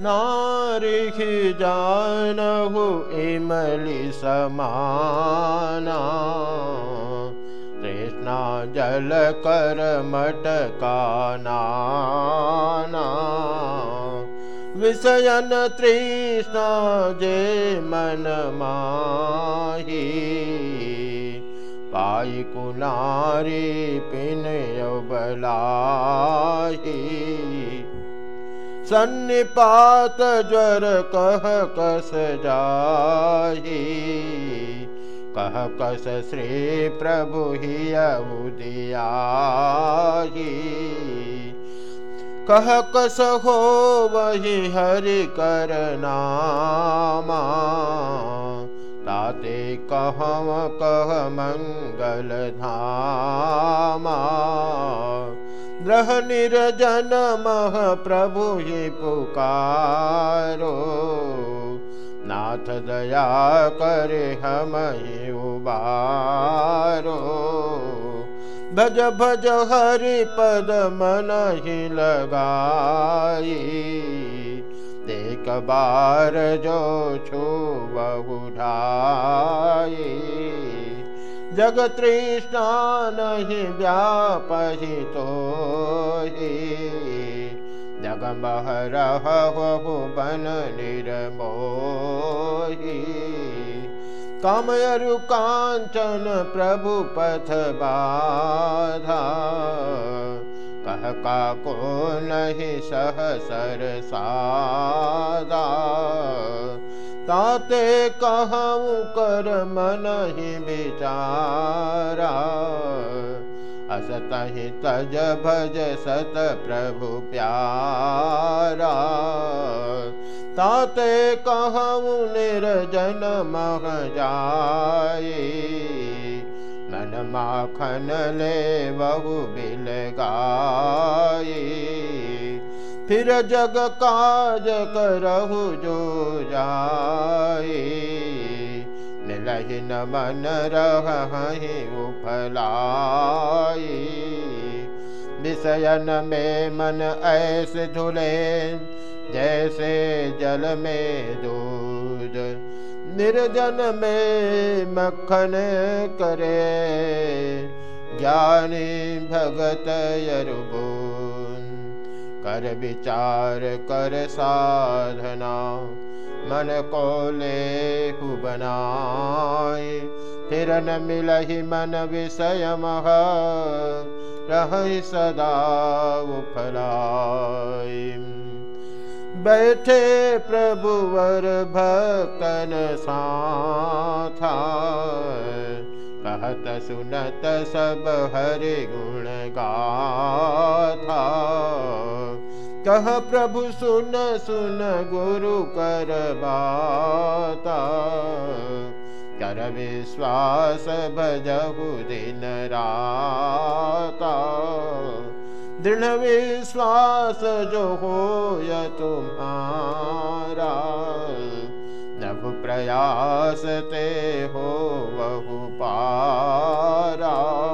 नारी जानहु इमली समाना। कृष्णा जल कर मटकाना विषयन तृष्णा जे मन माही। पाई कुनारी पिन बलाई सन्निपात ज्वर कह कस जाही कह कस श्री प्रभु ही उदियाही कह कस हो वही हरि करनामा ताते कहम कह मंगल धामा ग्रह निर्जन मह प्रभु ही पुकारो। नाथ दया करे हम उबारो। भज भज, हरि पद मन ही लगाई। एक बार जो छो बहुढ़ाई तृष्णा नहीं व्यापहि तो जग हो बन निर्मोही। कामयरु कांचन प्रभु पथ बाधा। कह का को नहीं सहसर सादा ताते कहूँ कर मन ही बिचारा असत ही तज भज सत प्रभु प्यारा। ताते कहूँ निर्जन मह जाए। मन माखन ले बहु बिल गाए फिर जग काज करहु जो जाए। मिलहि न मन रही उफलाई विषयन में मन ऐसे धुले, जैसे जल में दूध। निर्जन में मक्खन करे, ज्ञानी भगत यरुबो कर विचार कर साधना, मन को ले बनाए। फिर न मिलहि मन विषय मह, रह सदा उफलाय बैठे प्रभुवर भक्तन साथा, कहत सुनत सब हरि गुण गाथा। कह प्रभु सुन सुन गुरु कर बाता। कर विश्वास भजहु दिन राता। दृढ़ विश्वास जो हो तुम्हारा नभ प्रयास ते हो बहु पारा।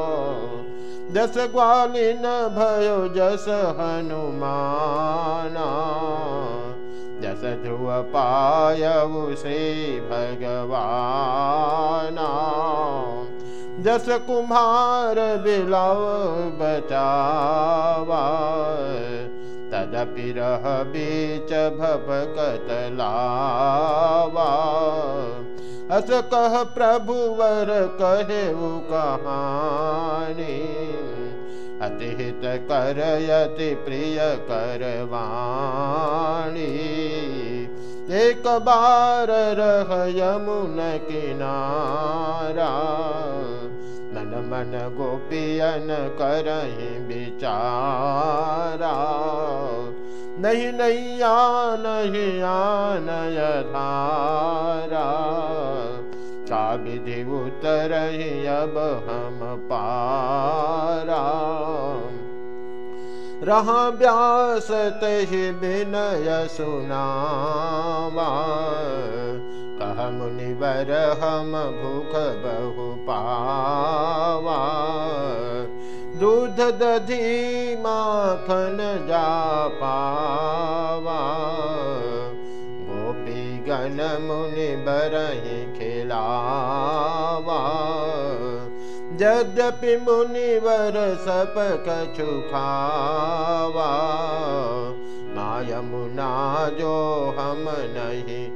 दस ग्वालिन भयो जस हनुमाना। जस ध्रुव पायऊ से भगवाना। जस कुम्हार बिलाव बचावा। तदपि रह बीच भपकतलावा अस कह प्रभुवर कहे कहानी अतिहित करयति प्रिय करवाणी एक बार रह यमुन किनारा मन मन गोपियन करही बिचारा नहीं नहीं आन ही आन धारा का विधि उतर अब हम पारा। रहा व्यास तहि विनय सुनावा। कह मुनिवर हम भूख बहु पावा। दूध दधी माखन जा पावा। गोपी गण मुनि बरही खिलावा यद्यपि मुनिवर सप कछु खावा। माय मुना जो हम नहीं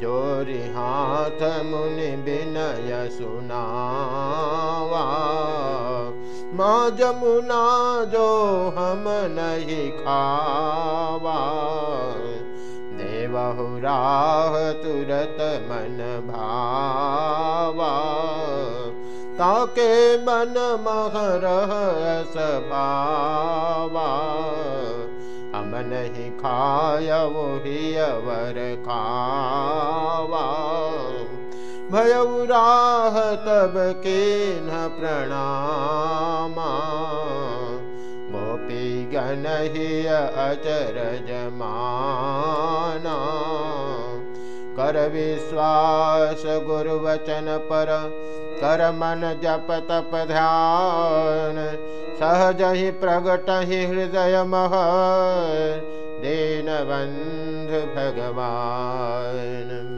जोरी हाथ मुनि विनय सुनावा। माँ जमुना जो हम नहीं खावा। राह तुरत मन भावा ताके मन महर सभावा हम नहीं खाय वही अवर खावा। तब के न प्रणामा। गोपी गण ही अचर जमाना कर विश्वास गुरुवचन पर कर मन जप तप ध्यान। सहज ही प्रगट ही हृदय मह दीन बंधु भगवान